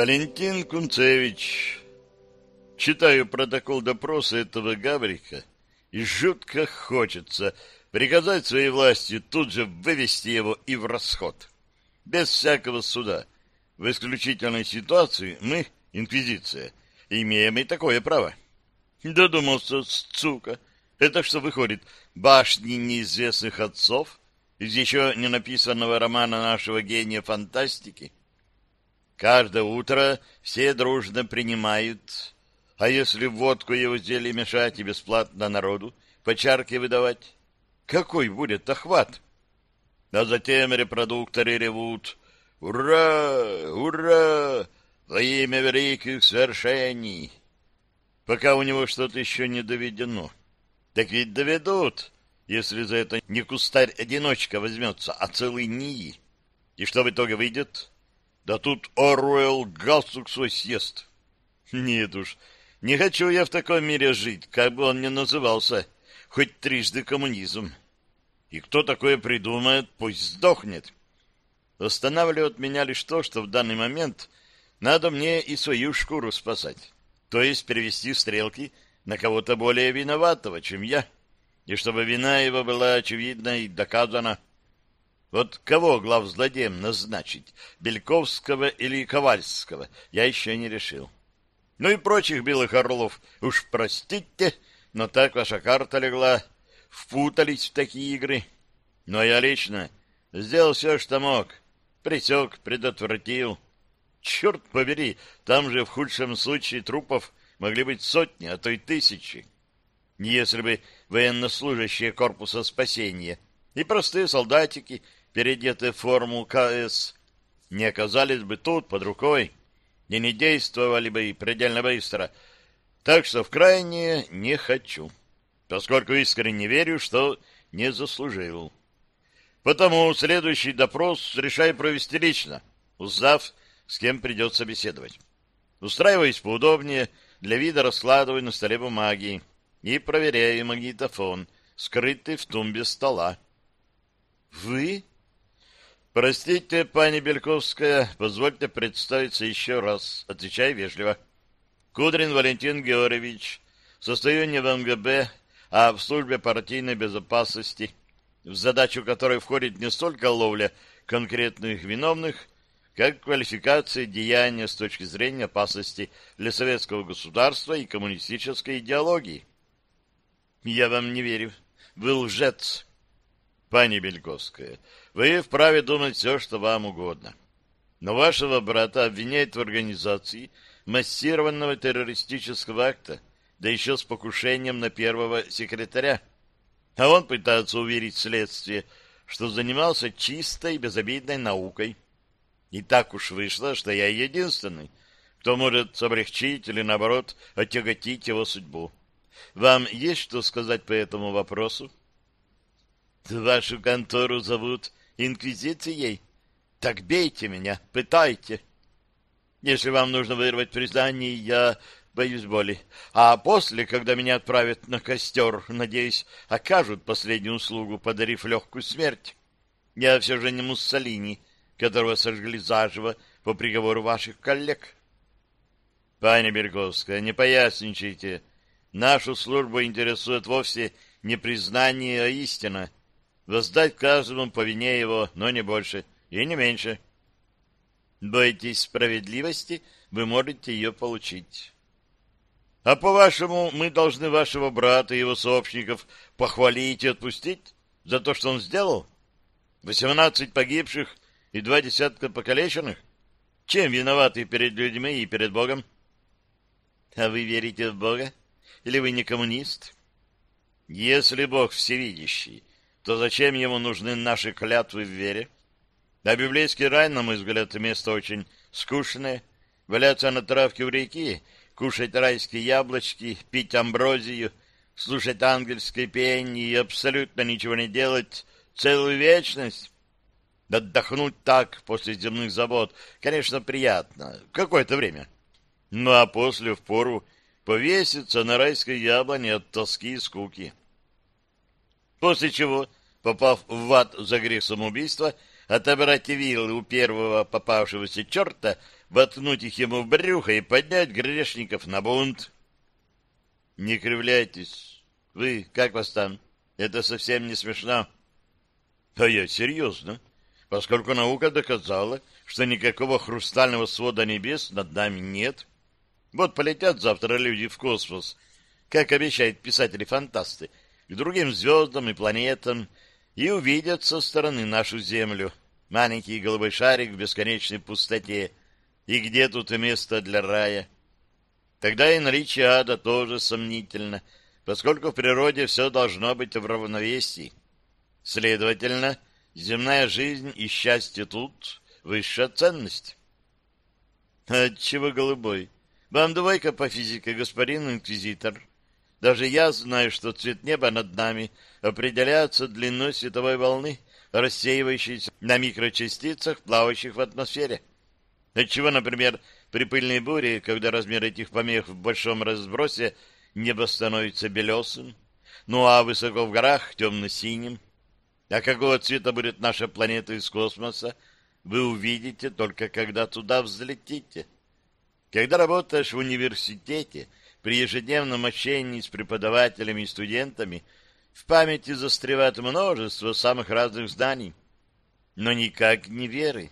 Валентин Кунцевич. Читаю протокол допроса этого Гаврика, и жутко хочется приказать своей власти тут же вывести его и в расход. Без всякого суда. В исключительной ситуации мы, инквизиция, имеем и такое право. Додумался, сука. Это что выходит, башни неизвестных отцов из еще не написанного романа нашего гения фантастики? Каждое утро все дружно принимают. А если водку его изделия мешать и бесплатно народу по чарке выдавать? Какой будет охват? А затем репродукторы ревут. «Ура! Ура! Во имя великих свершений!» Пока у него что-то еще не доведено. Так ведь доведут, если за это не кустарь-одиночка возьмется, а целый НИИ. И что в итоге выйдет? Да тут Оруэлл галстук свой съест. Нет уж, не хочу я в таком мире жить, как бы он ни назывался, хоть трижды коммунизм. И кто такое придумает, пусть сдохнет. Останавливает меня лишь то, что в данный момент надо мне и свою шкуру спасать, то есть перевести стрелки на кого-то более виноватого, чем я, и чтобы вина его была очевидна и доказана. Вот кого главзлодеем назначить, Бельковского или Ковальского, я еще не решил. Ну и прочих белых орлов, уж простите, но так ваша карта легла, впутались в такие игры. Но я лично сделал все, что мог, пресек, предотвратил. Черт побери, там же в худшем случае трупов могли быть сотни, а то и тысячи. Если бы военнослужащие корпуса спасения и простые солдатики — переодетые в форму КС, не оказались бы тут под рукой и не действовали бы предельно быстро. Так что в крайнее не хочу, поскольку искренне верю, что не заслужил. Потому следующий допрос решаю провести лично, узнав, с кем придется беседовать. Устраиваюсь поудобнее, для вида раскладываю на столе бумаги и проверяю магнитофон, скрытый в тумбе стола. «Вы?» «Простите, пани Бельковская, позвольте представиться еще раз», — отвечай вежливо. «Кудрин Валентин Георгиевич, состояние в МГБ, а в службе партийной безопасности, в задачу которой входит не столько ловля конкретных виновных, как квалификация деяния с точки зрения опасности для советского государства и коммунистической идеологии». «Я вам не верю. Вы лжец». «Пани Бельковская, вы вправе думать все, что вам угодно. Но вашего брата обвиняют в организации массированного террористического акта, да еще с покушением на первого секретаря. А он пытается уверить следствие, что занимался чистой, безобидной наукой. И так уж вышло, что я единственный, кто может облегчить или, наоборот, отяготить его судьбу. Вам есть что сказать по этому вопросу? Вашу контору зовут инквизицией? Так бейте меня, пытайте. Если вам нужно вырвать признание, я боюсь боли. А после, когда меня отправят на костер, надеюсь, окажут последнюю услугу, подарив легкую смерть. Я все же не Муссолини, которого сожгли заживо по приговору ваших коллег. Паня Берговская, не поясничайте. Нашу службу интересует вовсе не признание, а истина — воздать каждому по вине его, но не больше и не меньше. Боитесь справедливости, вы можете ее получить. А по-вашему, мы должны вашего брата и его сообщников похвалить и отпустить за то, что он сделал? Восемнадцать погибших и два десятка покалеченных? Чем виноваты перед людьми и перед Богом? А вы верите в Бога? Или вы не коммунист? Если Бог всевидящий, то зачем ему нужны наши клятвы в вере? А библейский рай, на мой взгляд, место очень скучное. Валяться на травке у реки, кушать райские яблочки, пить амброзию, слушать ангельское пение и абсолютно ничего не делать целую вечность. Отдохнуть так после земных забот, конечно, приятно, какое-то время. Ну а после впору повеситься на райской яблоне от тоски и скуки. После чего, попав в ад за грех самоубийства, отобрать вилы у первого попавшегося черта, воткнуть их ему в брюхо и поднять грешников на бунт. Не кривляйтесь. Вы, как вас там? Это совсем не смешно. А я серьезно, поскольку наука доказала, что никакого хрустального свода небес над нами нет. Вот полетят завтра люди в космос, как обещают писатели-фантасты, к другим звездам и планетам, и увидят со стороны нашу Землю, маленький голубой шарик в бесконечной пустоте, и где тут и место для рая. Тогда и наличие ада тоже сомнительно, поскольку в природе все должно быть в равновесии. Следовательно, земная жизнь и счастье тут — высшая ценность. Отчего голубой? Вам давай-ка по физике, господин инквизитор. Даже я знаю, что цвет неба над нами определяется длиной световой волны, рассеивающейся на микрочастицах, плавающих в атмосфере. Отчего, например, при пыльной буре, когда размер этих помех в большом разбросе, небо становится белесым, ну а высоко в горах темно-синим. А какого цвета будет наша планета из космоса, вы увидите только когда туда взлетите. Когда работаешь в университете, при ежедневном общении с преподавателями и студентами, в памяти застревает множество самых разных зданий, но никак не веры.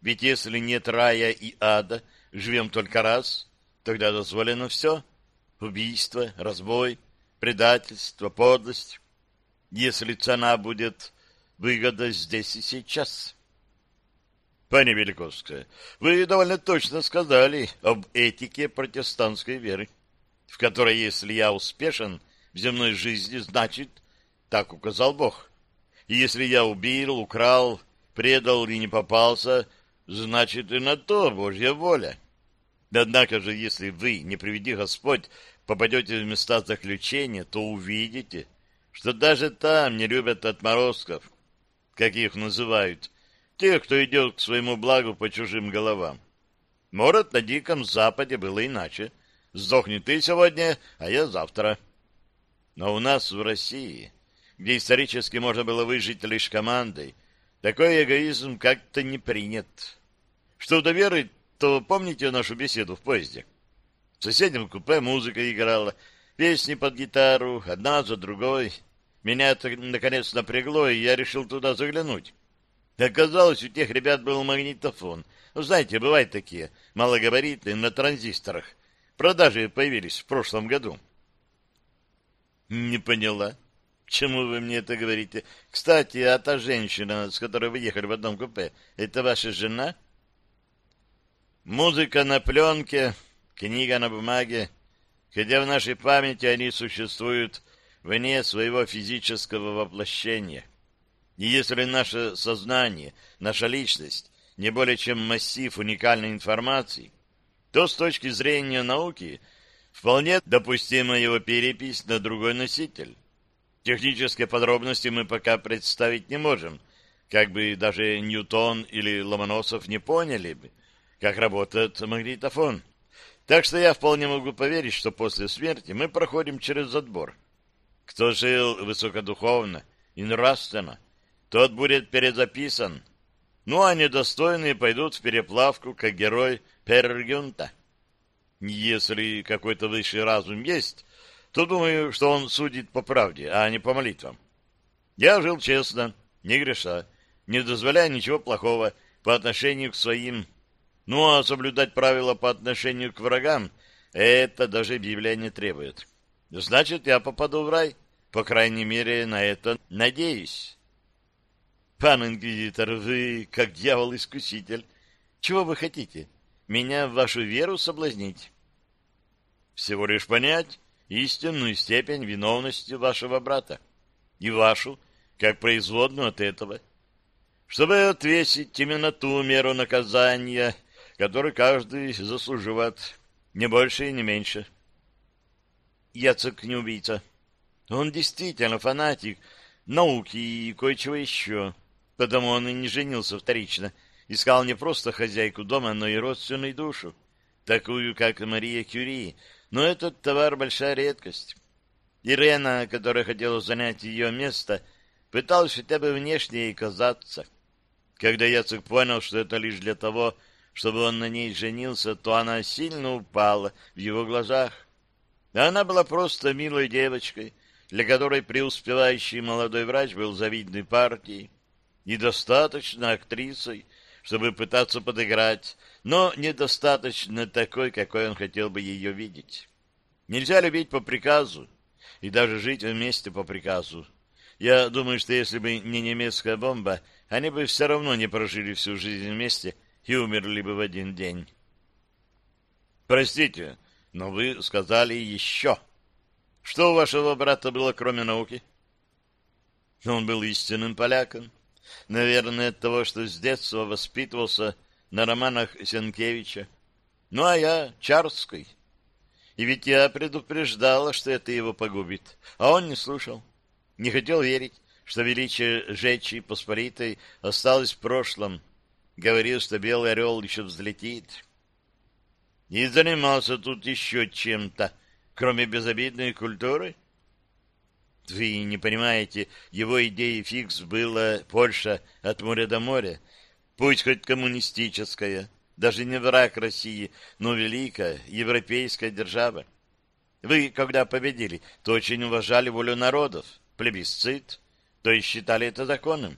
Ведь если нет рая и ада, живем только раз, тогда дозволено все — убийство, разбой, предательство, подлость, если цена будет выгода здесь и сейчас. Пани Великовская, вы довольно точно сказали об этике протестантской веры, в которой, если я успешен в земной жизни, значит, так указал Бог. И если я убил, украл, предал и не попался, значит и на то Божья воля. Однако же, если вы, не приведи Господь, попадете в места заключения, то увидите, что даже там не любят отморозков, как их называют, тех, кто идет к своему благу по чужим головам. Может, на Диком Западе было иначе. Сдохни ты сегодня, а я завтра. Но у нас в России, где исторически можно было выжить лишь командой, такой эгоизм как-то не принят. Что до веры, то помните нашу беседу в поезде? В соседнем купе музыка играла, песни под гитару, одна за другой. Меня это, наконец, напрягло, и я решил туда заглянуть. Оказалось, у тех ребят был магнитофон. Ну, знаете, бывают такие, малогабаритные, на транзисторах. Продажи появились в прошлом году. Не поняла. Чему вы мне это говорите? Кстати, а та женщина, с которой вы ехали в одном купе, это ваша жена? — Музыка на пленке, книга на бумаге, хотя в нашей памяти они существуют вне своего физического воплощения. И если наше сознание, наша личность не более чем массив уникальной информации, то с точки зрения науки вполне допустима его перепись на другой носитель. Технические подробности мы пока представить не можем, как бы даже Ньютон или Ломоносов не поняли бы, как работает магнитофон. Так что я вполне могу поверить, что после смерти мы проходим через отбор. Кто жил высокодуховно и нравственно, тот будет перезаписан. Ну, а недостойные пойдут в переплавку, как герой Пергюнта. Если какой-то высший разум есть, то думаю, что он судит по правде, а не по молитвам. Я жил честно, не греша, не дозволяя ничего плохого по отношению к своим ну, а соблюдать правила по отношению к врагам — это даже Библия не требует. Значит, я попаду в рай. По крайней мере, на это надеюсь. Пан инквизитор, вы как дьявол-искуситель. Чего вы хотите? Меня в вашу веру соблазнить? Всего лишь понять истинную степень виновности вашего брата. И вашу, как производную от этого. Чтобы отвесить именно ту меру наказания, который каждый заслуживает, не больше и не меньше. Яцек не убийца. Он действительно фанатик науки и кое-чего еще. Потому он и не женился вторично. Искал не просто хозяйку дома, но и родственную душу, такую, как Мария Кюри. Но этот товар — большая редкость. Ирена, которая хотела занять ее место, пыталась хотя бы внешне ей казаться. Когда Яцек понял, что это лишь для того, чтобы он на ней женился, то она сильно упала в его глазах. Она была просто милой девочкой, для которой преуспевающий молодой врач был завидной партией, недостаточно актрисой, чтобы пытаться подыграть, но недостаточно такой, какой он хотел бы ее видеть. Нельзя любить по приказу и даже жить вместе по приказу. Я думаю, что если бы не немецкая бомба, они бы все равно не прожили всю жизнь вместе и умерли бы в один день. Простите, но вы сказали еще. Что у вашего брата было, кроме науки? Он был истинным поляком. Наверное, от того, что с детства воспитывался на романах Сенкевича. Ну, а я Чарской. И ведь я предупреждала, что это его погубит. А он не слушал. Не хотел верить, что величие Жечи Посполитой осталось в прошлом. Говорил, что белый орел еще взлетит. И занимался тут еще чем-то, кроме безобидной культуры. Вы не понимаете, его идеей фикс была Польша от моря до моря, пусть хоть коммунистическая, даже не враг России, но великая европейская держава. Вы, когда победили, то очень уважали волю народов, плебисцит, то есть считали это законом.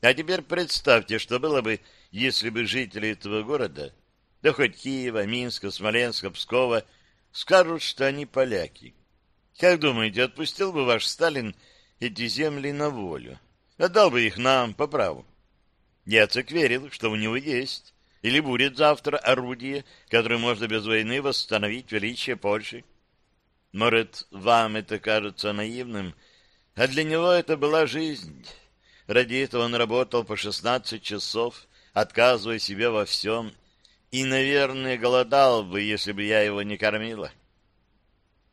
А теперь представьте, что было бы, если бы жители этого города, да хоть Киева, Минска, Смоленска, Пскова, скажут, что они поляки. Как думаете, отпустил бы ваш Сталин эти земли на волю? Отдал бы их нам по праву. Яцек верил, что у него есть или будет завтра орудие, которое можно без войны восстановить величие Польши. Может, вам это кажется наивным, а для него это была жизнь. Ради этого он работал по шестнадцать часов, отказывая себе во всем, и, наверное, голодал бы, если бы я его не кормила.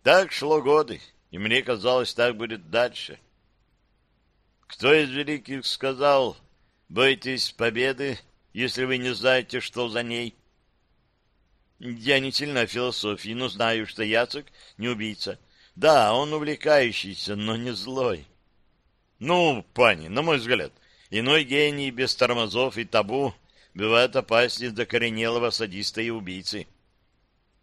Так шло годы, и мне казалось, так будет дальше. Кто из великих сказал, бойтесь победы, если вы не знаете, что за ней? Я не сильна в философии, но знаю, что Яцек не убийца. Да, он увлекающийся, но не злой. Ну, пани, на мой взгляд, иной гений без тормозов и табу бывает опаснее закоренелого садиста и убийцы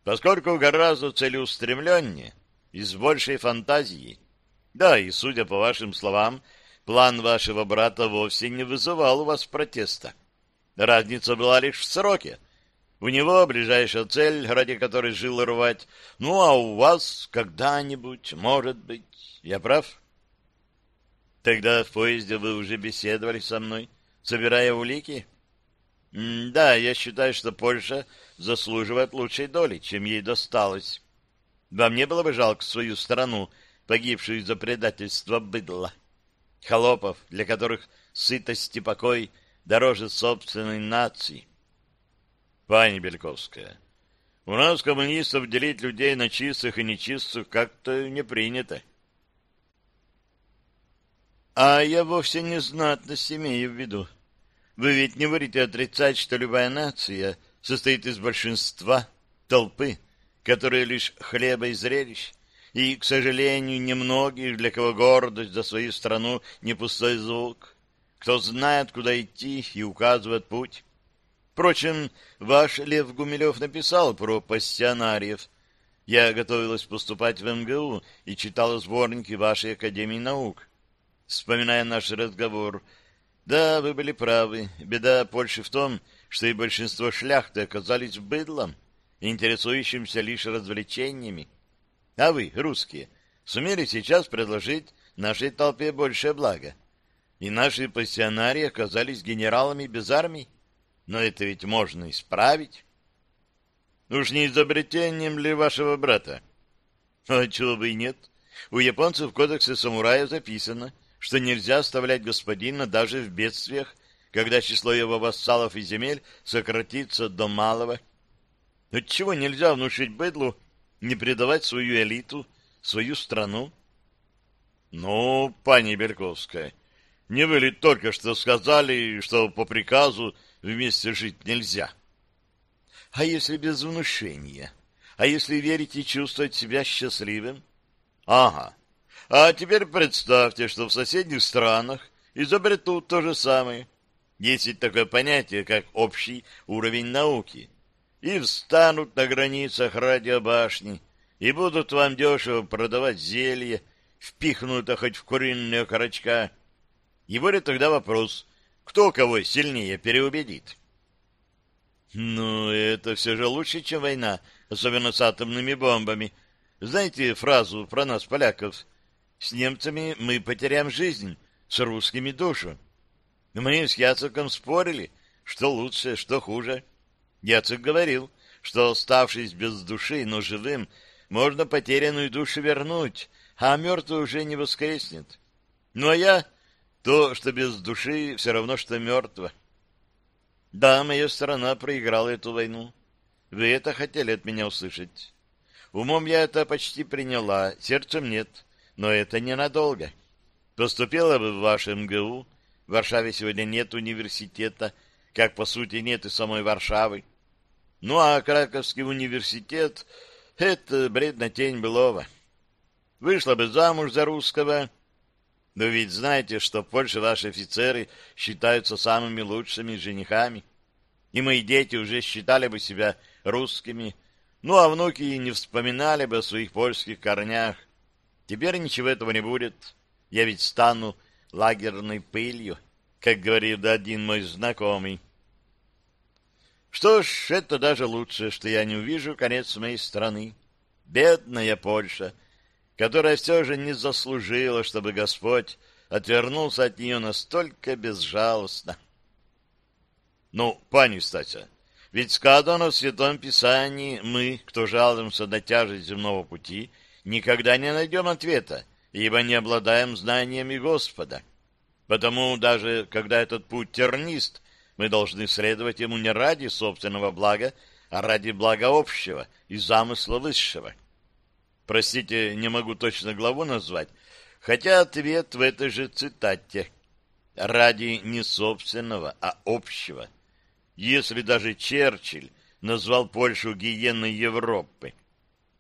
поскольку гораздо целеустремленнее с большей фантазией. Да, и, судя по вашим словам, план вашего брата вовсе не вызывал у вас протеста. Разница была лишь в сроке. У него ближайшая цель, ради которой жил рвать. Ну, а у вас когда-нибудь, может быть, я прав? Тогда в поезде вы уже беседовали со мной, собирая улики? Да, я считаю, что Польша заслуживает лучшей доли, чем ей досталось. Вам не было бы жалко свою страну, погибшую из-за предательства быдла? Холопов, для которых сытость и покой дороже собственной нации. Пани Бельковская, у нас, коммунистов, делить людей на чистых и нечистых как-то не принято. А я вовсе не знатность имею в виду. Вы ведь не будете отрицать, что любая нация состоит из большинства, толпы, которые лишь хлеба и зрелищ, и, к сожалению, немногих, для кого гордость за свою страну не пустой звук, кто знает, куда идти и указывает путь. Впрочем, ваш Лев Гумилев написал про пассионариев. Я готовилась поступать в МГУ и читала сборники вашей Академии наук. Вспоминая наш разговор, да, вы были правы, беда Польши в том, что и большинство шляхты оказались быдлом, интересующимся лишь развлечениями. А вы, русские, сумели сейчас предложить нашей толпе большее благо. И наши пассионарии оказались генералами без армии. Но это ведь можно исправить. Уж не изобретением ли вашего брата? А чего бы и нет. У японцев в кодексе самурая записано, что нельзя оставлять господина даже в бедствиях когда число его вассалов и земель сократится до малого. Отчего нельзя внушить быдлу не предавать свою элиту, свою страну? Ну, пани Берковская, не вы ли только что сказали, что по приказу вместе жить нельзя? А если без внушения? А если верить и чувствовать себя счастливым? Ага. А теперь представьте, что в соседних странах изобретут то же самое. Есть ведь такое понятие, как общий уровень науки. И встанут на границах радиобашни, и будут вам дешево продавать зелье, впихнуто хоть в куриные окорочка. И будет тогда вопрос, кто кого сильнее переубедит. Ну, это все же лучше, чем война, особенно с атомными бомбами. Знаете фразу про нас, поляков? С немцами мы потеряем жизнь, с русскими душу. Мы с Яцеком спорили, что лучше, что хуже. Яцек говорил, что, оставшись без души, но живым, можно потерянную душу вернуть, а мертвый уже не воскреснет. Ну, а я... То, что без души, все равно, что мертво. Да, моя страна проиграла эту войну. Вы это хотели от меня услышать. Умом я это почти приняла, сердцем нет, но это ненадолго. Поступила бы в ваш МГУ, в Варшаве сегодня нет университета, как, по сути, нет и самой Варшавы. Ну, а Краковский университет — это бред на тень былого. Вышла бы замуж за русского, но ведь знаете, что в Польше ваши офицеры считаются самыми лучшими женихами. И мои дети уже считали бы себя русскими, ну а внуки не вспоминали бы о своих польских корнях. Теперь ничего этого не будет. Я ведь стану лагерной пылью, как говорит один мой знакомый. Что ж, это даже лучше, что я не увижу конец моей страны. Бедная Польша — которая все же не заслужила, чтобы Господь отвернулся от нее настолько безжалостно. Ну, пани Стася, ведь сказано в Святом Писании, мы, кто жалуемся на тяжесть земного пути, никогда не найдем ответа, ибо не обладаем знаниями Господа. Потому даже когда этот путь тернист, мы должны следовать ему не ради собственного блага, а ради блага общего и замысла высшего. Простите, не могу точно главу назвать, хотя ответ в этой же цитате. Ради не собственного, а общего. Если даже Черчилль назвал Польшу гиеной Европы,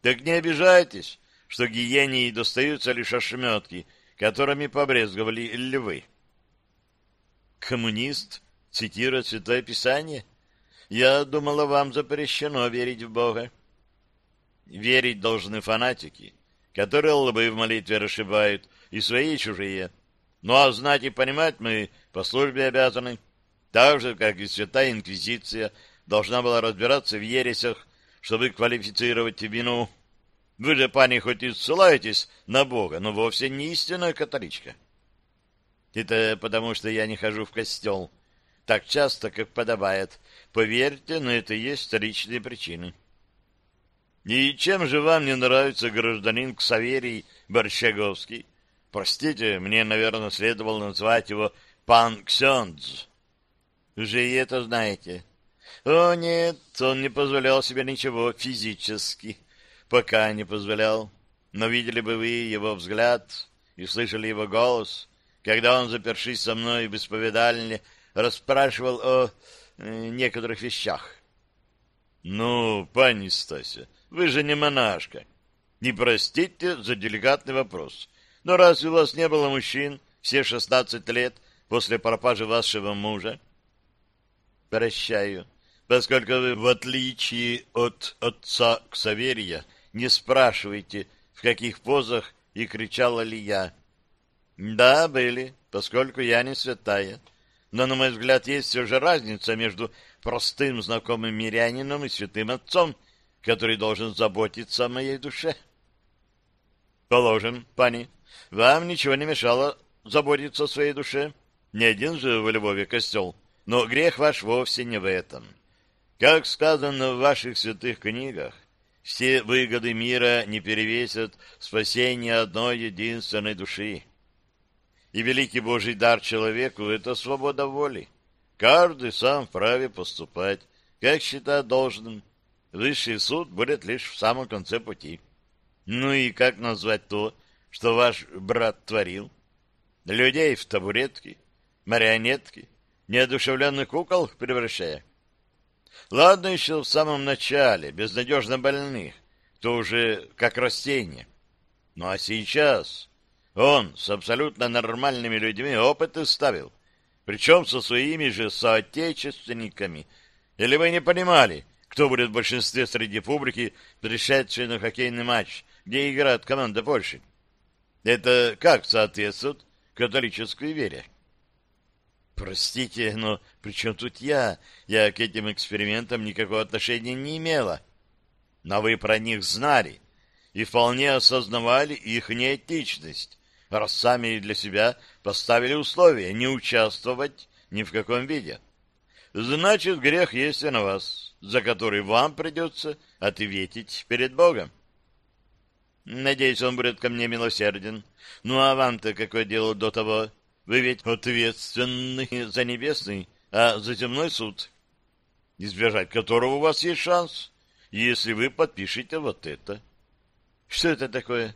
так не обижайтесь, что гиене достаются лишь ошметки, которыми побрезговали львы. Коммунист цитирует Святое Писание? Я думала, вам запрещено верить в Бога. Верить должны фанатики, которые лбы в молитве расшибают, и свои, и чужие. Ну а знать и понимать мы по службе обязаны, так же, как и Святая Инквизиция должна была разбираться в ересях, чтобы квалифицировать вину. Вы же, пани, хоть и ссылаетесь на Бога, но вовсе не истинная католичка. Это потому, что я не хожу в костел так часто, как подобает. Поверьте, но это есть личные причины. И чем же вам не нравится гражданин Ксаверий Борщаговский? Простите, мне, наверное, следовало назвать его пан Ксендз. Уже и это знаете. О, нет, он не позволял себе ничего физически. Пока не позволял. Но видели бы вы его взгляд и слышали его голос, когда он, запершись со мной в исповедальне, расспрашивал о э, некоторых вещах. Ну, пани Стася, вы же не монашка. Не простите за деликатный вопрос. Но разве у вас не было мужчин все шестнадцать лет после пропажи вашего мужа? Прощаю, поскольку вы, в отличие от отца Ксаверия, не спрашиваете, в каких позах и кричала ли я. Да, были, поскольку я не святая. Но, на мой взгляд, есть все же разница между простым знакомым мирянином и святым отцом, который должен заботиться о моей душе. Положим, пани, вам ничего не мешало заботиться о своей душе. Не один же в Львове костел, но грех ваш вовсе не в этом. Как сказано в ваших святых книгах, все выгоды мира не перевесят спасение одной единственной души. И великий Божий дар человеку — это свобода воли. Каждый сам вправе поступать, как считает должным, Высший суд будет лишь в самом конце пути. Ну и как назвать то, что ваш брат творил? Людей в табуретки, марионетки, неодушевленных кукол превращая. Ладно еще в самом начале, безнадежно больных, то уже как растение. Ну а сейчас он с абсолютно нормальными людьми опыты ставил. причем со своими же соотечественниками. Или вы не понимали, кто будет в большинстве среди публики, пришедшей на хоккейный матч, где играет команда Польши? Это как соответствует католической вере? Простите, но при чем тут я? Я к этим экспериментам никакого отношения не имела. Но вы про них знали и вполне осознавали их неэтичность, раз сами для себя поставили условия не участвовать ни в каком виде. Значит, грех есть и на вас, за который вам придется ответить перед Богом. Надеюсь, он будет ко мне милосерден. Ну, а вам-то какое дело до того? Вы ведь ответственны за небесный, а за земной суд, избежать которого у вас есть шанс, если вы подпишете вот это. Что это такое?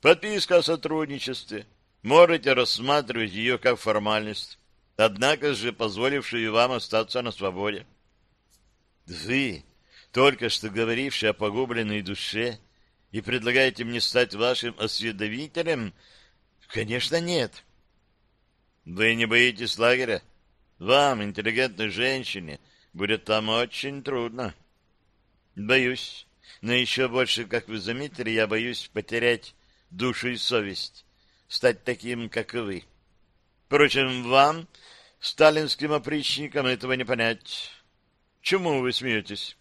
Подписка о сотрудничестве. Можете рассматривать ее как формальность, однако же позволившую вам остаться на свободе. Вы, только что говоривший о погубленной душе, и предлагаете мне стать вашим осведомителем? Конечно, нет. Вы не боитесь лагеря? Вам, интеллигентной женщине, будет там очень трудно. Боюсь. Но еще больше, как вы заметили, я боюсь потерять душу и совесть, стать таким, как и вы. Впрочем, вам, сталинским опричникам, этого не понять. Чему вы смеетесь?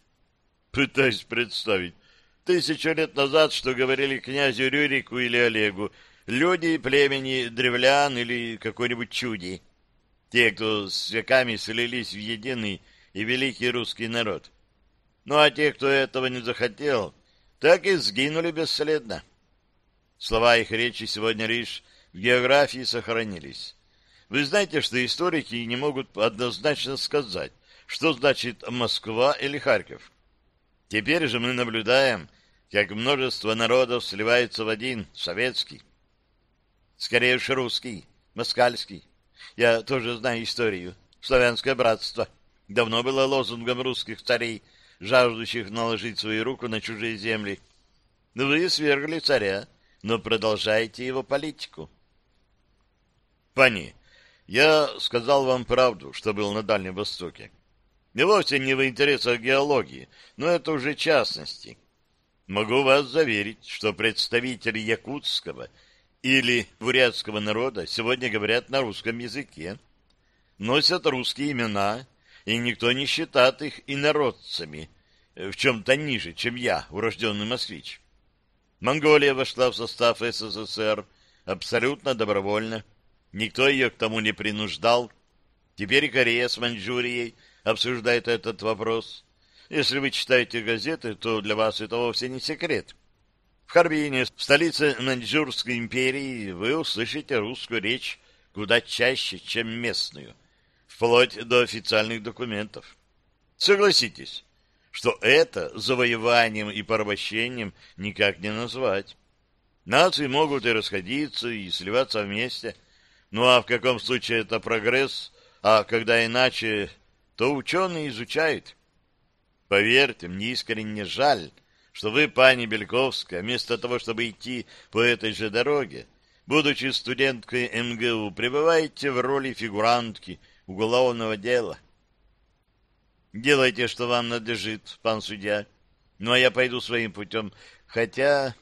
Пытаюсь представить. Тысячу лет назад, что говорили князю Рюрику или Олегу, люди племени древлян или какой-нибудь чуди. Те, кто с веками слились в единый и великий русский народ. Ну а те, кто этого не захотел, так и сгинули бесследно. Слова их речи сегодня лишь в географии сохранились. Вы знаете, что историки не могут однозначно сказать, что значит Москва или Харьков. Теперь же мы наблюдаем, как множество народов сливается в один, советский. Скорее уж русский, москальский. Я тоже знаю историю. Славянское братство давно было лозунгом русских царей, жаждущих наложить свою руку на чужие земли. Вы свергли царя, но продолжаете его политику. Пани, я сказал вам правду, что был на Дальнем Востоке. И вовсе не в интересах геологии, но это уже частности. Могу вас заверить, что представители якутского или бурятского народа сегодня говорят на русском языке, носят русские имена, и никто не считает их инородцами, в чем-то ниже, чем я, урожденный москвич. Монголия вошла в состав СССР абсолютно добровольно, никто ее к тому не принуждал. Теперь Корея с Маньчжурией обсуждает этот вопрос. Если вы читаете газеты, то для вас это вовсе не секрет. В Харбине, в столице Маньчжурской империи, вы услышите русскую речь куда чаще, чем местную, вплоть до официальных документов. Согласитесь, что это завоеванием и порабощением никак не назвать. Нации могут и расходиться, и сливаться вместе. Ну а в каком случае это прогресс, а когда иначе, то ученые изучают. Поверьте, мне искренне жаль, что вы, пани Бельковская, вместо того, чтобы идти по этой же дороге, будучи студенткой МГУ, пребываете в роли фигурантки уголовного дела. Делайте, что вам надлежит, пан судья. Ну, а я пойду своим путем. Хотя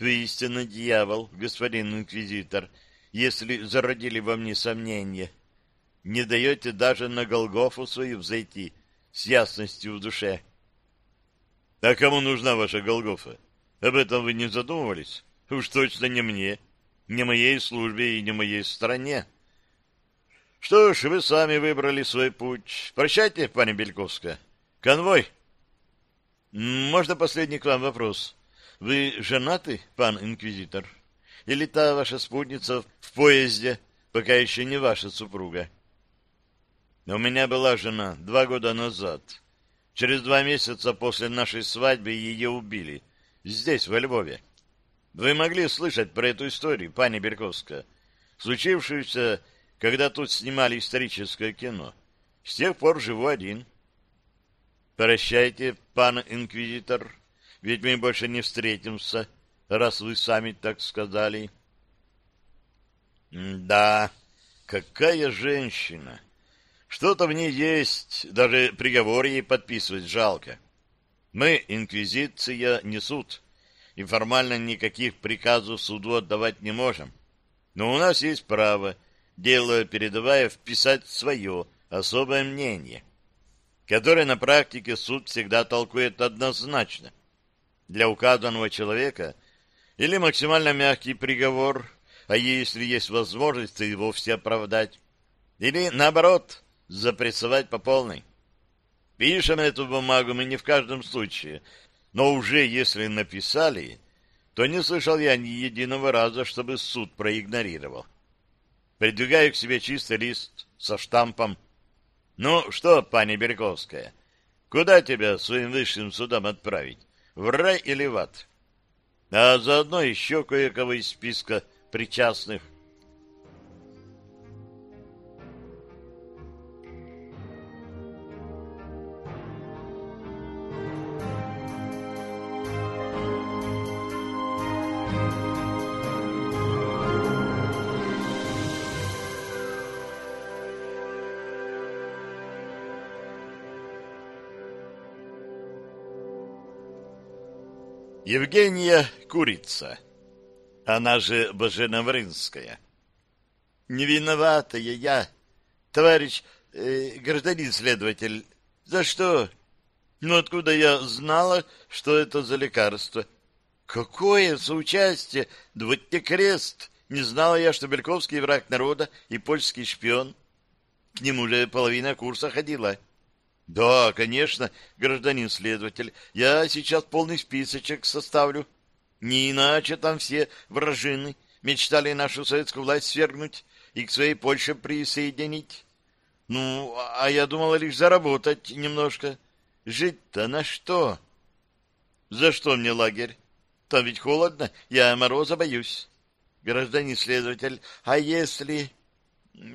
вы истинно дьявол, господин инквизитор, если зародили во мне сомнения. Не даете даже на Голгофу свою взойти, — с ясностью в душе. А кому нужна ваша Голгофа? Об этом вы не задумывались? Уж точно не мне, не моей службе и не моей стране. Что ж, вы сами выбрали свой путь. Прощайте, пани Бельковская. Конвой. Можно последний к вам вопрос? Вы женаты, пан инквизитор? Или та ваша спутница в поезде, пока еще не ваша супруга? — у меня была жена два года назад. Через два месяца после нашей свадьбы ее убили. Здесь, во Львове. Вы могли слышать про эту историю, пани Берковская, случившуюся, когда тут снимали историческое кино. С тех пор живу один. Прощайте, пан инквизитор, ведь мы больше не встретимся, раз вы сами так сказали. — Да, Какая женщина! Что-то в ней есть, даже приговор ей подписывать жалко. Мы, инквизиция, не суд, и формально никаких приказов суду отдавать не можем. Но у нас есть право, дело передавая, вписать свое особое мнение, которое на практике суд всегда толкует однозначно. Для указанного человека или максимально мягкий приговор, а если есть возможность, то и вовсе оправдать, или, наоборот, запрессовать по полной. Пишем эту бумагу мы не в каждом случае, но уже если написали, то не слышал я ни единого раза, чтобы суд проигнорировал. Придвигаю к себе чистый лист со штампом. Ну что, пани Берковская, куда тебя своим высшим судом отправить? В рай или в ад? А заодно еще кое-кого из списка причастных. Евгения Курица, она же Боженоврынская. Не виноватая я, товарищ э, гражданин следователь. За что? Ну, откуда я знала, что это за лекарство? Какое соучастие? Двадцать крест! Не знала я, что Бельковский враг народа и польский шпион. К нему же половина курса ходила. — да, конечно, гражданин следователь. Я сейчас полный списочек составлю. Не иначе там все вражины мечтали нашу советскую власть свергнуть и к своей Польше присоединить. Ну, а я думала лишь заработать немножко. Жить-то на что? За что мне лагерь? Там ведь холодно, я мороза боюсь. Гражданин следователь, а если...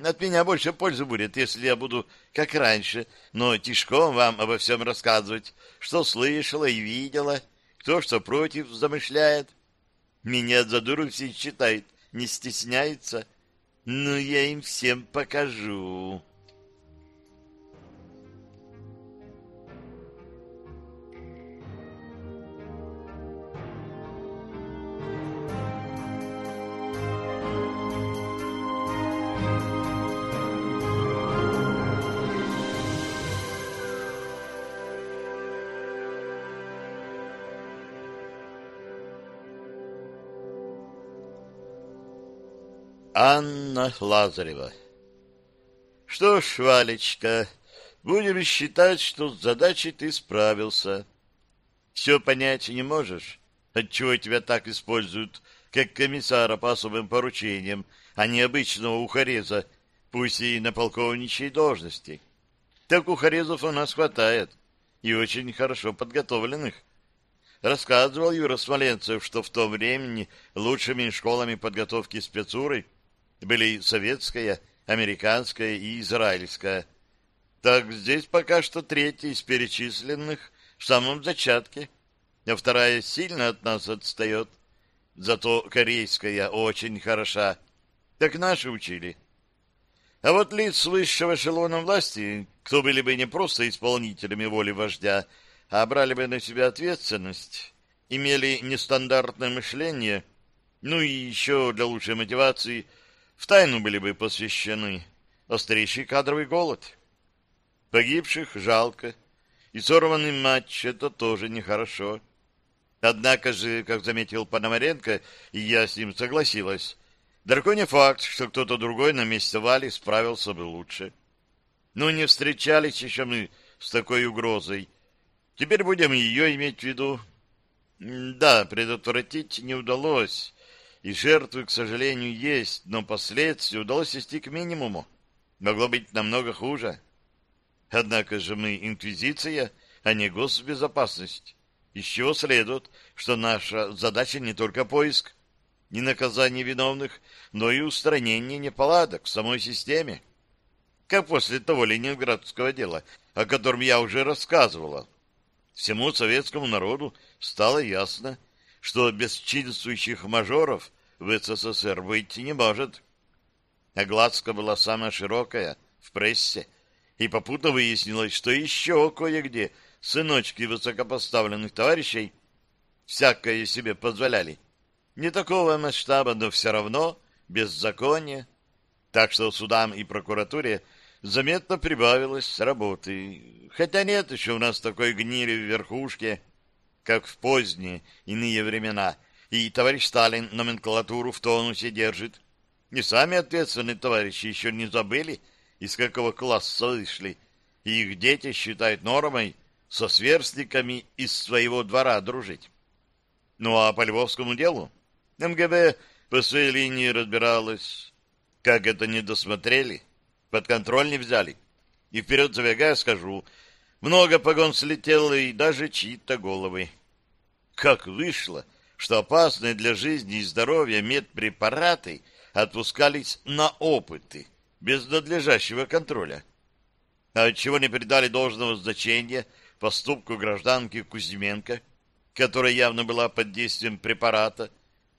От меня больше пользы будет, если я буду как раньше, но тишком вам обо всем рассказывать, что слышала и видела, кто что против замышляет. Меня за дуру все считают, не стесняется. Ну, я им всем покажу». Анна Лазарева. Что ж, Валечка, будем считать, что с задачей ты справился. Все понять не можешь, отчего тебя так используют, как комиссара по особым поручениям, а не обычного ухареза, пусть и на полковничьей должности. Так ухарезов у нас хватает, и очень хорошо подготовленных. Рассказывал Юра Смоленцев, что в то времени лучшими школами подготовки спецурой были советская, американская и израильская. Так здесь пока что третья из перечисленных в самом зачатке, а вторая сильно от нас отстает. Зато корейская очень хороша. Так наши учили. А вот лиц высшего эшелона власти, кто были бы не просто исполнителями воли вождя, а брали бы на себя ответственность, имели нестандартное мышление, ну и еще для лучшей мотивации – в тайну были бы посвящены острейший кадровый голод. Погибших жалко, и сорванный матч — это тоже нехорошо. Однако же, как заметил Пономаренко, и я с ним согласилась, далеко не факт, что кто-то другой на месте Вали справился бы лучше. Ну, не встречались еще мы с такой угрозой. Теперь будем ее иметь в виду. Да, предотвратить не удалось, и жертвы, к сожалению, есть, но последствия удалось свести к минимуму. Могло быть намного хуже. Однако же мы инквизиция, а не госбезопасность. Из чего следует, что наша задача не только поиск, не наказание виновных, но и устранение неполадок в самой системе. Как после того ленинградского дела, о котором я уже рассказывала. Всему советскому народу стало ясно, что бесчинствующих мажоров в СССР выйти не может. Огласка была самая широкая в прессе, и попутно выяснилось, что еще кое-где сыночки высокопоставленных товарищей всякое себе позволяли. Не такого масштаба, но все равно беззаконие. Так что судам и прокуратуре заметно прибавилось работы. Хотя нет еще у нас такой гнили в верхушке, как в поздние иные времена, и товарищ Сталин номенклатуру в тонусе держит. Не сами ответственные товарищи еще не забыли, из какого класса вышли, и их дети считают нормой со сверстниками из своего двора дружить. Ну а по львовскому делу МГБ по своей линии разбиралась. Как это не досмотрели, под контроль не взяли. И вперед забегая скажу, много погон слетело и даже чьи-то головы. Как вышло, что опасные для жизни и здоровья медпрепараты отпускались на опыты, без надлежащего контроля. А отчего не придали должного значения поступку гражданки Кузьменко, которая явно была под действием препарата,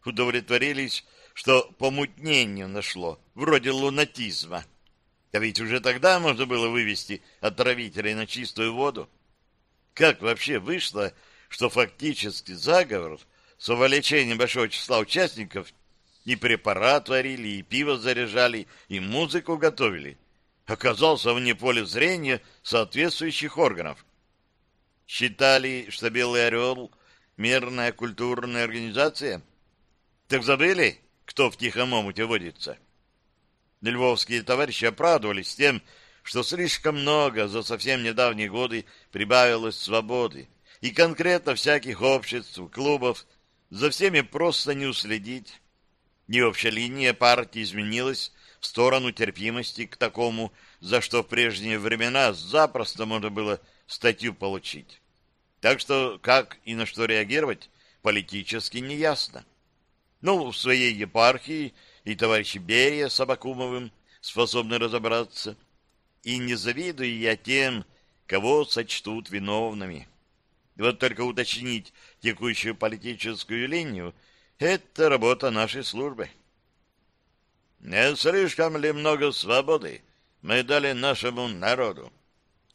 удовлетворились, что помутнение нашло, вроде лунатизма. А ведь уже тогда можно было вывести отравителей на чистую воду. Как вообще вышло, что фактически заговор с увеличением большого числа участников и препарат варили, и пиво заряжали, и музыку готовили, оказался вне поля зрения соответствующих органов. Считали, что «Белый орел» — мирная культурная организация? Так забыли, кто в тихом омуте водится? Львовские товарищи оправдывались тем, что слишком много за совсем недавние годы прибавилось свободы, и конкретно всяких обществ, клубов, за всеми просто не уследить. Не общая линия партии изменилась в сторону терпимости к такому, за что в прежние времена запросто можно было статью получить. Так что как и на что реагировать, политически неясно. Ну, в своей епархии и товарищи Берия с Абакумовым способны разобраться. И не завидую я тем, кого сочтут виновными. Вот только уточнить текущую политическую линию — это работа нашей службы. Не слишком ли много свободы мы дали нашему народу,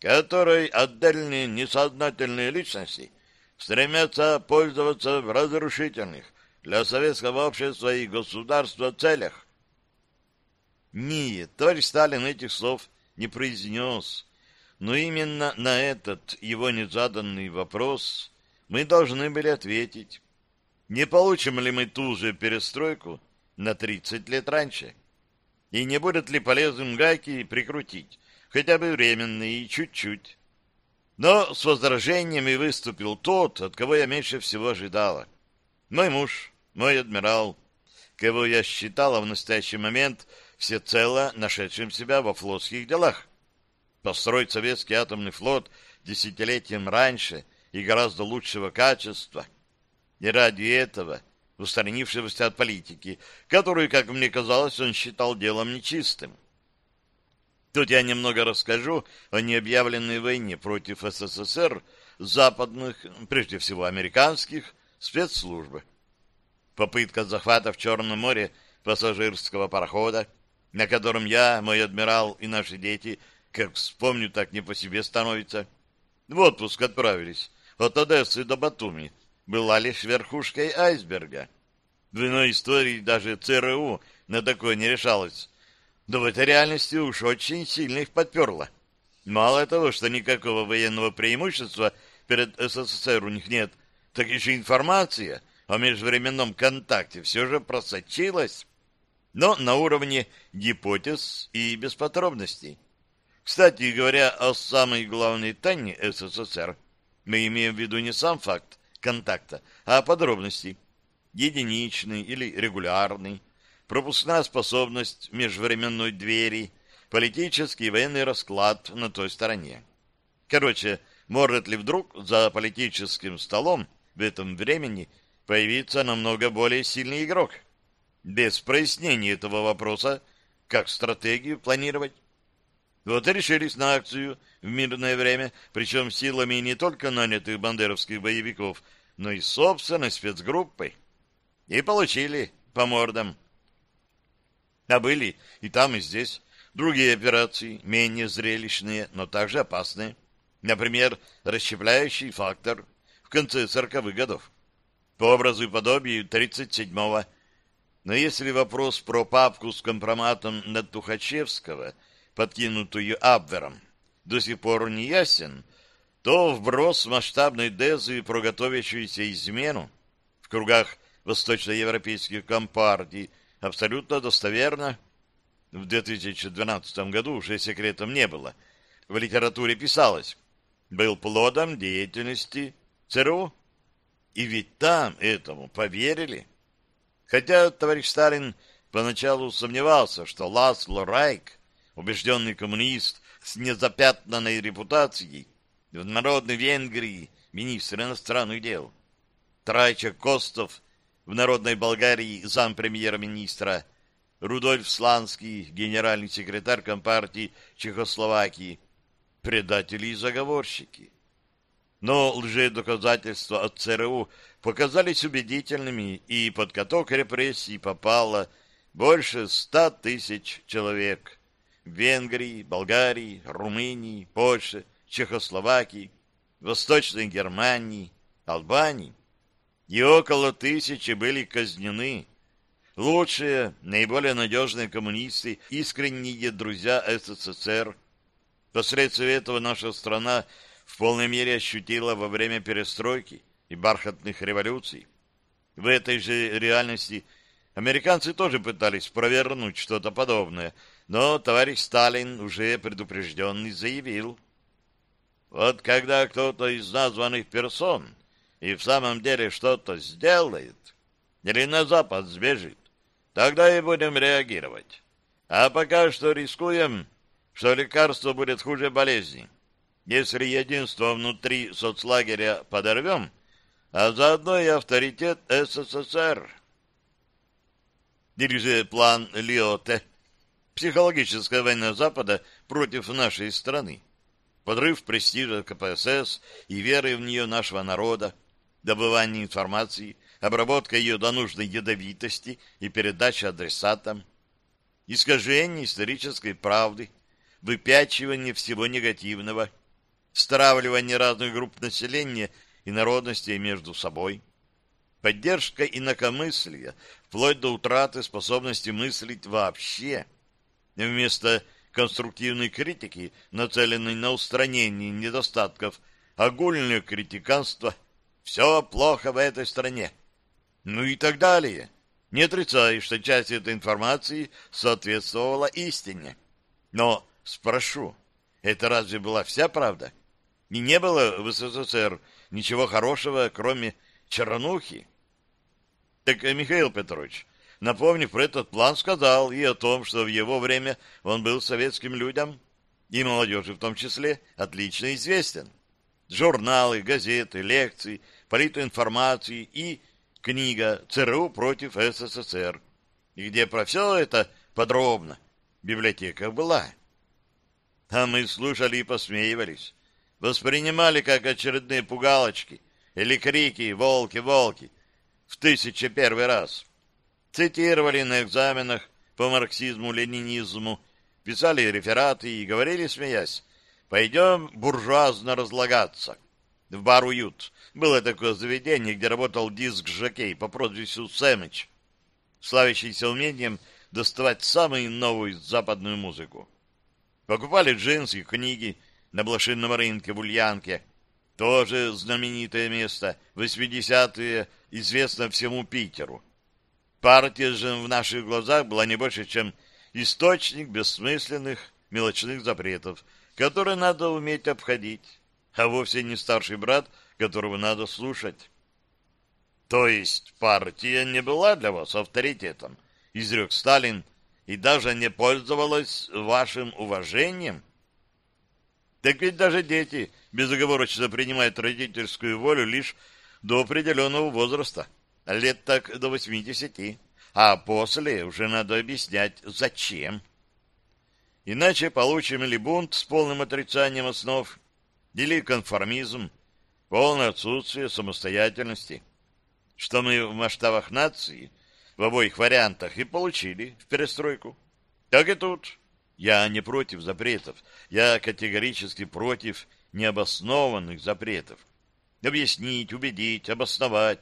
который отдельные несознательные личности стремятся пользоваться в разрушительных для советского общества и государства целях? Нет, товарищ Сталин этих слов не произнес, но именно на этот его незаданный вопрос мы должны были ответить. Не получим ли мы ту же перестройку на 30 лет раньше? И не будет ли полезным гайки прикрутить, хотя бы временно и чуть-чуть? Но с возражениями выступил тот, от кого я меньше всего ожидала. Мой муж, мой адмирал, кого я считала в настоящий момент всецело нашедшим себя во флотских делах. Построить советский атомный флот десятилетием раньше и гораздо лучшего качества. И ради этого, устранившегося от политики, которую, как мне казалось, он считал делом нечистым. Тут я немного расскажу о необъявленной войне против СССР западных, прежде всего американских, спецслужб попытка захвата в Черном море пассажирского парохода, на котором я, мой адмирал и наши дети, как вспомню, так не по себе становится. В отпуск отправились от Одессы до Батуми, была лишь верхушкой айсберга. В иной истории даже ЦРУ на такое не решалось. Да в этой реальности уж очень сильно их подперло. Мало того, что никакого военного преимущества перед СССР у них нет, так еще информация — о межвременном контакте все же просочилась, но на уровне гипотез и без подробностей. Кстати говоря, о самой главной тайне СССР мы имеем в виду не сам факт контакта, а подробности. Единичный или регулярный, пропускная способность межвременной двери, политический и военный расклад на той стороне. Короче, может ли вдруг за политическим столом в этом времени появиться намного более сильный игрок. Без прояснения этого вопроса, как стратегию планировать? Вот и решились на акцию в мирное время, причем силами не только нанятых бандеровских боевиков, но и собственной спецгруппой. И получили по мордам. А были и там, и здесь другие операции, менее зрелищные, но также опасные. Например, расщепляющий фактор в конце 40-х годов. По образу и подобию 37-го. Но если вопрос про папку с компроматом на Тухачевского, подкинутую Абвером, до сих пор не ясен, то вброс масштабной дезы про готовящуюся измену в кругах восточноевропейских компартий абсолютно достоверно. В 2012 году уже секретом не было. В литературе писалось «был плодом деятельности ЦРУ». И ведь там этому поверили. Хотя товарищ Сталин поначалу сомневался, что Ласло Райк, убежденный коммунист с незапятнанной репутацией, в Народной Венгрии министр иностранных дел, Трайча Костов в Народной Болгарии зампремьер-министра, Рудольф Сланский, генеральный секретарь Компартии Чехословакии, предатели и заговорщики. Но лжедоказательства от ЦРУ показались убедительными, и под каток репрессий попало больше ста тысяч человек Венгрии, Болгарии, Румынии, Польше, Чехословакии, Восточной Германии, Албании и около тысячи были казнены. Лучшие, наиболее надежные коммунисты, искренние друзья СССР. Посредством этого наша страна в полной мере ощутила во время перестройки и бархатных революций. В этой же реальности американцы тоже пытались провернуть что-то подобное, но товарищ Сталин уже предупрежденный заявил. Вот когда кто-то из названных персон и в самом деле что-то сделает, или на Запад сбежит, тогда и будем реагировать. А пока что рискуем, что лекарство будет хуже болезни. Если единство внутри соцлагеря подорвем, а заодно и авторитет СССР. Или же план Лиоте, психологическая война Запада против нашей страны, подрыв престижа КПСС и веры в нее нашего народа, добывание информации, обработка ее до нужной ядовитости и передача адресатам, искажение исторической правды, выпячивание всего негативного, стравливание разных групп населения и народностей между собой, поддержка инакомыслия, вплоть до утраты способности мыслить вообще, вместо конструктивной критики, нацеленной на устранение недостатков, огульное критиканство – все плохо в этой стране. Ну и так далее. Не отрицаю, что часть этой информации соответствовала истине. Но спрошу, это разве была вся правда? И не было в СССР ничего хорошего, кроме чернухи? Так Михаил Петрович, напомнив про этот план, сказал и о том, что в его время он был советским людям, и молодежи в том числе, отлично известен. Журналы, газеты, лекции — политинформации и книга ЦРУ против СССР, где про все это подробно библиотека была. А мы слушали и посмеивались, воспринимали как очередные пугалочки или крики «Волки, волки!» в тысяча первый раз. Цитировали на экзаменах по марксизму-ленинизму, писали рефераты и говорили, смеясь, «Пойдем буржуазно разлагаться» в бар «Уют». Было такое заведение, где работал диск-жокей по прозвищу Сэмыч, славящийся умением доставать самую новую западную музыку. Покупали джинсы книги на блошинном рынке в Ульянке. Тоже знаменитое место, 80-е, известно всему Питеру. Партия же в наших глазах была не больше, чем источник бессмысленных мелочных запретов, которые надо уметь обходить а вовсе не старший брат, которого надо слушать. То есть партия не была для вас авторитетом, изрек Сталин, и даже не пользовалась вашим уважением? Так ведь даже дети безоговорочно принимают родительскую волю лишь до определенного возраста, лет так до 80, а после уже надо объяснять, зачем. Иначе получим ли бунт с полным отрицанием основ, или конформизм, полное отсутствие самостоятельности. Что мы в масштабах нации в обоих вариантах и получили в перестройку. Так и тут. Я не против запретов. Я категорически против необоснованных запретов. Объяснить, убедить, обосновать,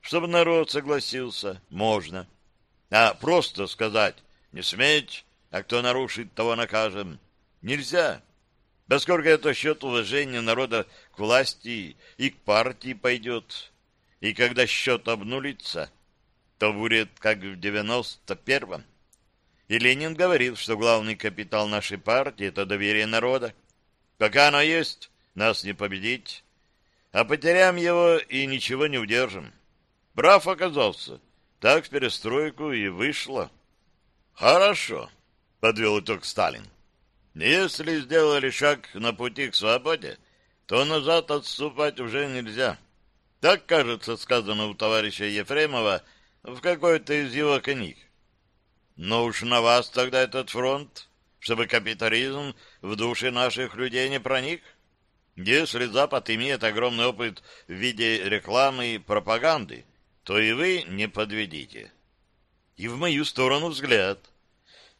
чтобы народ согласился, можно. А просто сказать «не сметь», а кто нарушит, того накажем, нельзя. Поскольку это счет уважения народа к власти и к партии пойдет. И когда счет обнулится, то будет как в девяносто первом. И Ленин говорил, что главный капитал нашей партии — это доверие народа. Пока оно есть, нас не победить. А потеряем его и ничего не удержим. Прав оказался. Так в перестройку и вышло. Хорошо, — подвел итог Сталин. Если сделали шаг на пути к свободе, то назад отступать уже нельзя. Так, кажется, сказано у товарища Ефремова в какой-то из его книг. Но уж на вас тогда этот фронт, чтобы капитализм в души наших людей не проник. Если Запад имеет огромный опыт в виде рекламы и пропаганды, то и вы не подведите. И в мою сторону взгляд.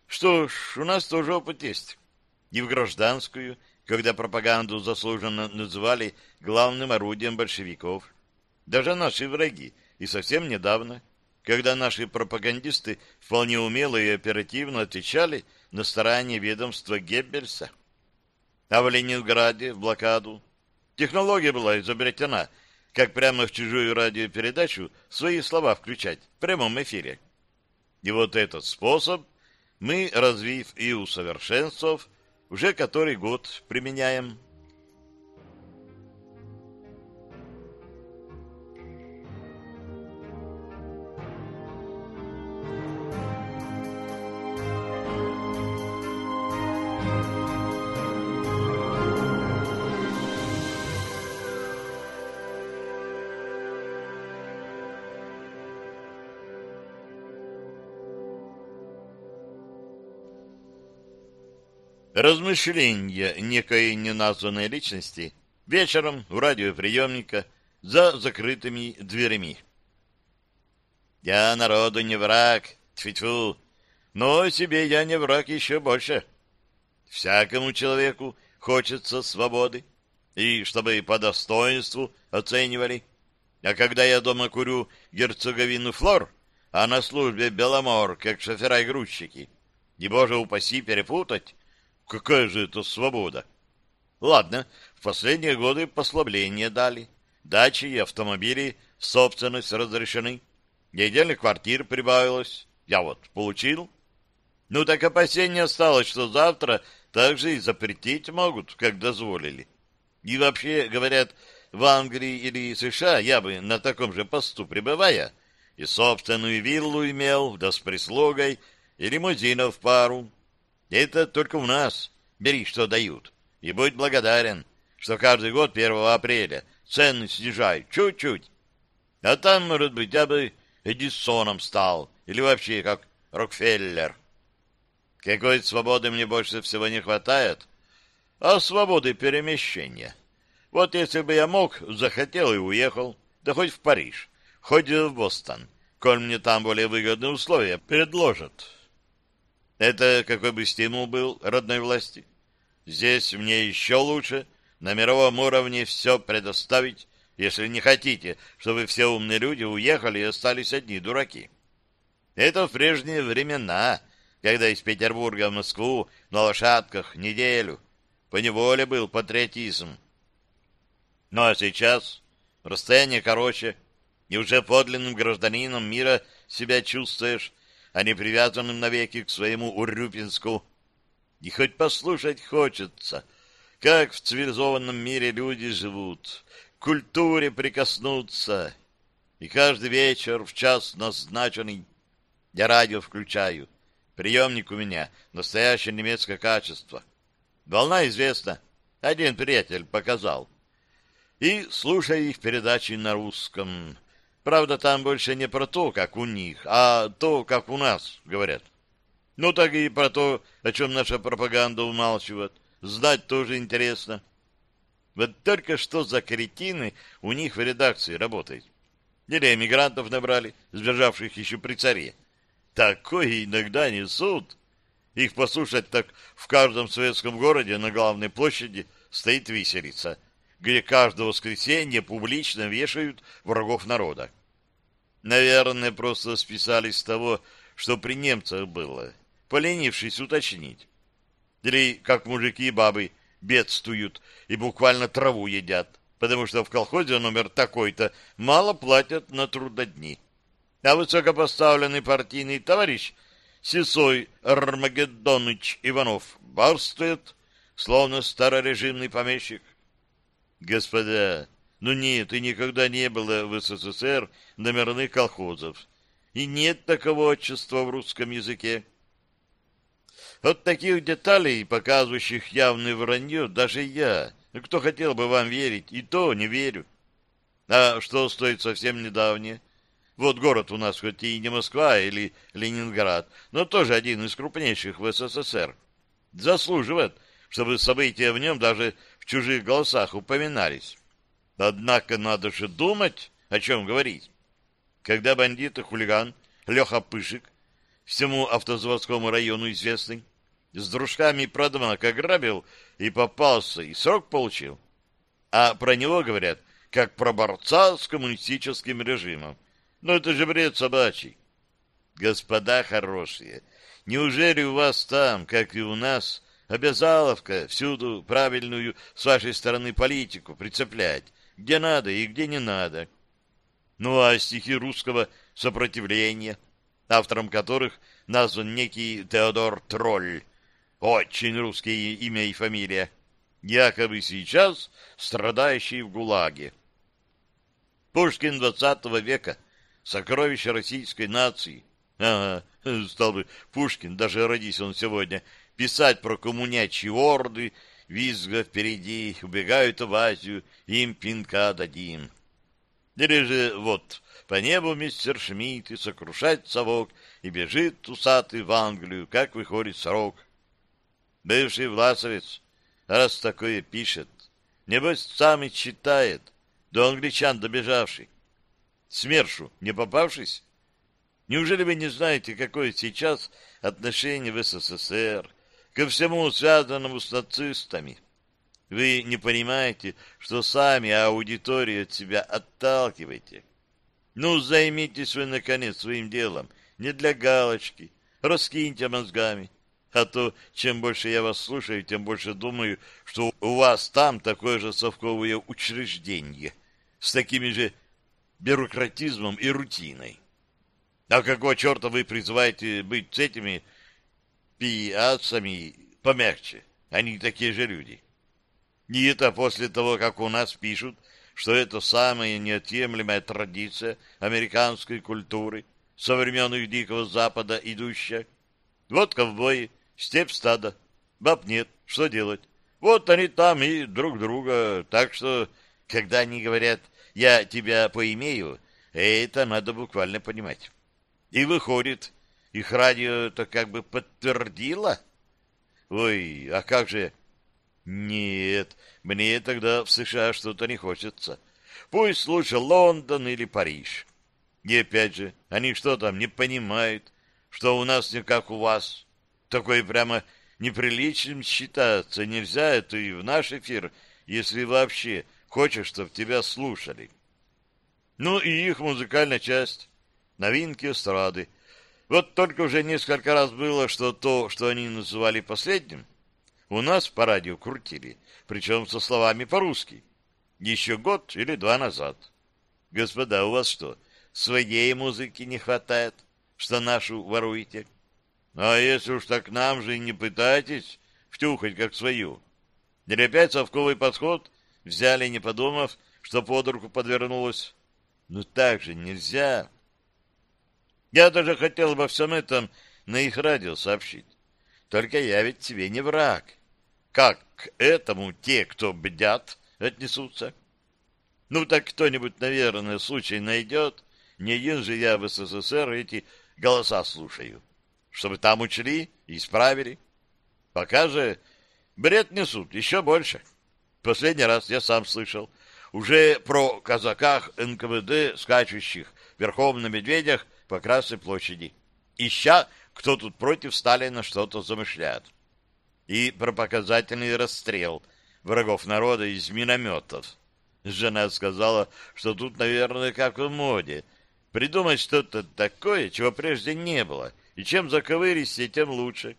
Что ж, у нас тоже опыт есть. И в гражданскую, когда пропаганду заслуженно называли главным орудием большевиков. Даже наши враги, и совсем недавно – когда наши пропагандисты вполне умело и оперативно отвечали на старания ведомства Геббельса. А в Ленинграде, в блокаду, технология была изобретена, как прямо в чужую радиопередачу свои слова включать в прямом эфире. И вот этот способ мы, развив и усовершенствовав, уже который год применяем. Размышления некой неназванной личности вечером у радиоприемника за закрытыми дверями. Я народу не враг, тьфу но себе я не враг еще больше. Всякому человеку хочется свободы, и чтобы по достоинству оценивали. А когда я дома курю герцоговину флор, а на службе беломор, как шофера и грузчики, не, боже упаси, перепутать, Какая же это свобода? Ладно, в последние годы послабления дали. Дачи и автомобили в собственность разрешены. Недельных квартир прибавилось. Я вот получил. Ну так опасение осталось, что завтра также и запретить могут, как дозволили. И вообще, говорят, в Англии или США я бы на таком же посту пребывая и собственную виллу имел, да с прислугой, и лимузинов пару, это только у нас. Бери, что дают. И будь благодарен, что каждый год 1 апреля цены снижают чуть-чуть. А там, может быть, я бы Эдисоном стал. Или вообще как Рокфеллер. Какой свободы мне больше всего не хватает? А свободы перемещения. Вот если бы я мог, захотел и уехал, да хоть в Париж, хоть в Бостон, коль мне там более выгодные условия предложат. Это какой бы стимул был родной власти? Здесь мне еще лучше на мировом уровне все предоставить, если не хотите, чтобы все умные люди уехали и остались одни дураки. Это в прежние времена, когда из Петербурга в Москву на лошадках неделю по неволе был патриотизм. Ну а сейчас расстояние короче, и уже подлинным гражданином мира себя чувствуешь, а не привязанным навеки к своему Урюпинску. И хоть послушать хочется, как в цивилизованном мире люди живут, к культуре прикоснуться. И каждый вечер в час назначенный я радио включаю. Приемник у меня настоящее немецкое качество. Волна известна. Один приятель показал. И слушаю их передачи на русском. Правда, там больше не про то, как у них, а то, как у нас, говорят. Ну, так и про то, о чем наша пропаганда умалчивает. Знать тоже интересно. Вот только что за кретины у них в редакции работают. Или эмигрантов набрали, сбежавших еще при царе. Такое иногда несут. Их послушать так в каждом советском городе на главной площади стоит виселица, где каждое воскресенье публично вешают врагов народа. Наверное, просто списались с того, что при немцах было, поленившись уточнить. Или как мужики и бабы бедствуют и буквально траву едят, потому что в колхозе номер такой-то мало платят на трудодни. А высокопоставленный партийный товарищ Сисой Армагеддоныч Иванов барствует, словно старорежимный помещик. Господа, ну нет, и никогда не было в СССР номерных колхозов. И нет такого отчества в русском языке. От таких деталей, показывающих явное вранье, даже я, кто хотел бы вам верить, и то не верю. А что стоит совсем недавнее? Вот город у нас хоть и не Москва или Ленинград, но тоже один из крупнейших в СССР. Заслуживает, чтобы события в нем даже в чужих голосах упоминались. Однако надо же думать, о чем говорить. Когда бандит и хулиган Леха Пышек, всему автозаводскому району известный, с дружками продмак ограбил и попался, и срок получил. А про него говорят, как про борца с коммунистическим режимом. Ну, это же бред собачий. Господа хорошие, неужели у вас там, как и у нас, обязаловка всюду правильную с вашей стороны политику прицеплять, где надо и где не надо? Ну, а стихи русского сопротивления, автором которых назван некий Теодор Тролль, очень русские имя и фамилия, якобы сейчас страдающий в ГУЛАГе. Пушкин двадцатого века — сокровище российской нации. Ага, стал бы Пушкин, даже родись он сегодня, писать про коммунячьи орды, визга впереди, убегают в Азию, им пинка дадим. Или же вот, по небу мистер Шмидт и сокрушает совок, и бежит усатый в Англию, как выходит срок. Бывший власовец, раз такое пишет, небось сам и читает, до англичан добежавший. СМЕРШу не попавшись? Неужели вы не знаете, какое сейчас отношение в СССР ко всему связанному с нацистами? Вы не понимаете, что сами аудиторию от себя отталкиваете? Ну, займитесь вы, наконец, своим делом. Не для галочки. Раскиньте мозгами. А то, чем больше я вас слушаю, тем больше думаю, что у вас там такое же совковое учреждение с такими же бюрократизмом и рутиной. А какого черта вы призываете быть с этими пиацами помягче? Они такие же люди. И это после того, как у нас пишут, что это самая неотъемлемая традиция американской культуры, со времен их Дикого Запада идущая. Вот ковбои, степь стада, баб нет, что делать? Вот они там и друг друга, так что, когда они говорят я тебя поимею, это надо буквально понимать. И выходит, их радио это как бы подтвердило? Ой, а как же... Нет, мне тогда в США что-то не хочется. Пусть лучше Лондон или Париж. И опять же, они что там, не понимают, что у нас не как у вас. Такое прямо неприличным считаться нельзя, это и в наш эфир, если вообще Хочешь, чтобы тебя слушали. Ну и их музыкальная часть. Новинки эстрады. Вот только уже несколько раз было, что то, что они называли последним, у нас по радио крутили, причем со словами по-русски. Еще год или два назад. Господа, у вас что, своей музыки не хватает, что нашу воруете? А если уж так нам же не пытайтесь втюхать как свою. Или опять совковый подход Взяли, не подумав, что под руку подвернулось. Ну так же нельзя. Я даже хотел обо всем этом на их радио сообщить. Только я ведь тебе не враг. Как к этому те, кто бдят, отнесутся? Ну так кто-нибудь, наверное, случай найдет. Не один же я в СССР эти голоса слушаю. Чтобы там учли и исправили. Пока же бред несут еще больше. Последний раз я сам слышал. уже про казаках НКВД, скачущих верхом на медведях по Красной площади, ища, кто тут против Сталина что-то замышляет. И про показательный расстрел врагов народа из минометов. Жена сказала, что тут, наверное, как в моде. Придумать что-то такое, чего прежде не было, и чем заковыристее, тем лучше.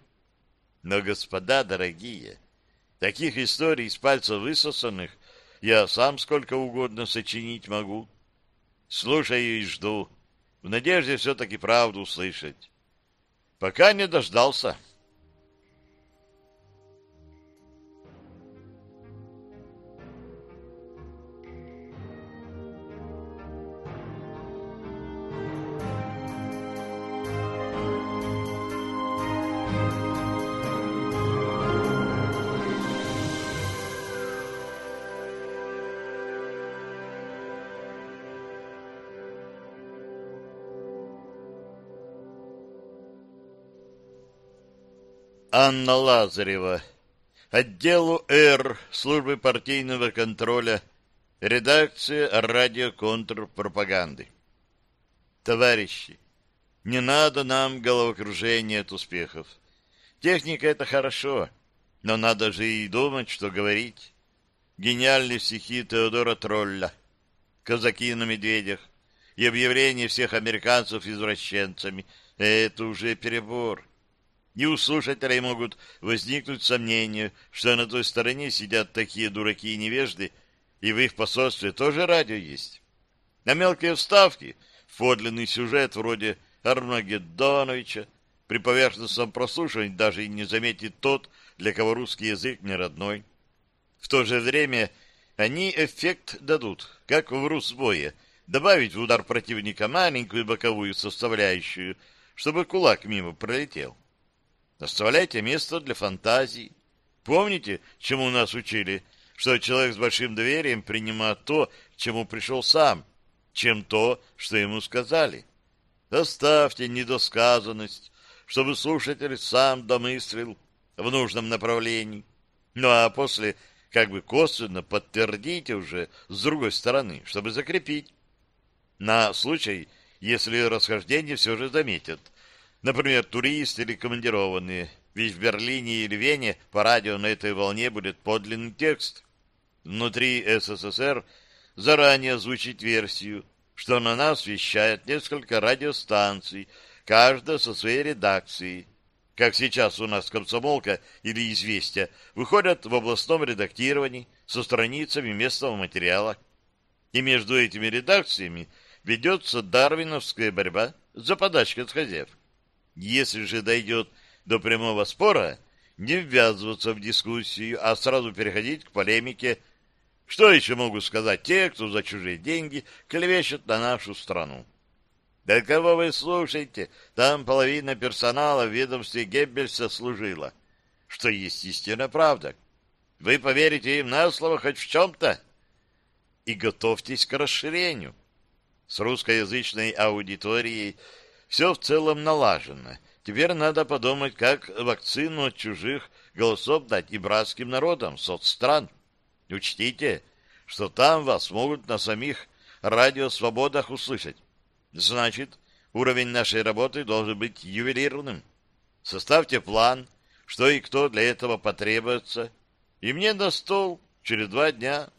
Но, господа дорогие, таких историй из пальцев высосанных я сам сколько угодно сочинить могу. Слушаю и жду, в надежде все-таки правду услышать. Пока не дождался. Анна Лазарева. Отделу Р. Службы партийного контроля. Редакция радиоконтрпропаганды. Товарищи, не надо нам головокружения от успехов. Техника — это хорошо, но надо же и думать, что говорить. Гениальные стихи Теодора Тролля, казаки на медведях и объявление всех американцев извращенцами — это уже перебор и у слушателей могут возникнуть сомнения, что на той стороне сидят такие дураки и невежды, и в их посольстве тоже радио есть. На мелкие вставки в подлинный сюжет вроде Армагеддоновича при поверхностном прослушивании даже и не заметит тот, для кого русский язык не родной. В то же время они эффект дадут, как в русбое, добавить в удар противника маленькую боковую составляющую, чтобы кулак мимо пролетел. Оставляйте место для фантазии. Помните, чему нас учили? Что человек с большим доверием принимает то, к чему пришел сам, чем то, что ему сказали. Оставьте недосказанность, чтобы слушатель сам домыслил в нужном направлении. Ну а после как бы косвенно подтвердите уже с другой стороны, чтобы закрепить. На случай, если расхождение все же заметят – Например, туристы или командированные. Ведь в Берлине или Вене по радио на этой волне будет подлинный текст. Внутри СССР заранее озвучить версию, что на нас вещает несколько радиостанций, каждая со своей редакцией. Как сейчас у нас комсомолка или известия выходят в областном редактировании со страницами местного материала. И между этими редакциями ведется дарвиновская борьба за подачкой от хозяев. Если же дойдет до прямого спора, не ввязываться в дискуссию, а сразу переходить к полемике. Что еще могут сказать те, кто за чужие деньги клевещет на нашу страну? Да кого вы слушаете? Там половина персонала в ведомстве Геббельса служила. Что есть истинная правда. Вы поверите им на слово хоть в чем-то? И готовьтесь к расширению. С русскоязычной аудиторией все в целом налажено. Теперь надо подумать, как вакцину от чужих голосов дать и братским народам соцстран. Учтите, что там вас могут на самих радиосвободах услышать. Значит, уровень нашей работы должен быть ювелирным. Составьте план, что и кто для этого потребуется, и мне на стол через два дня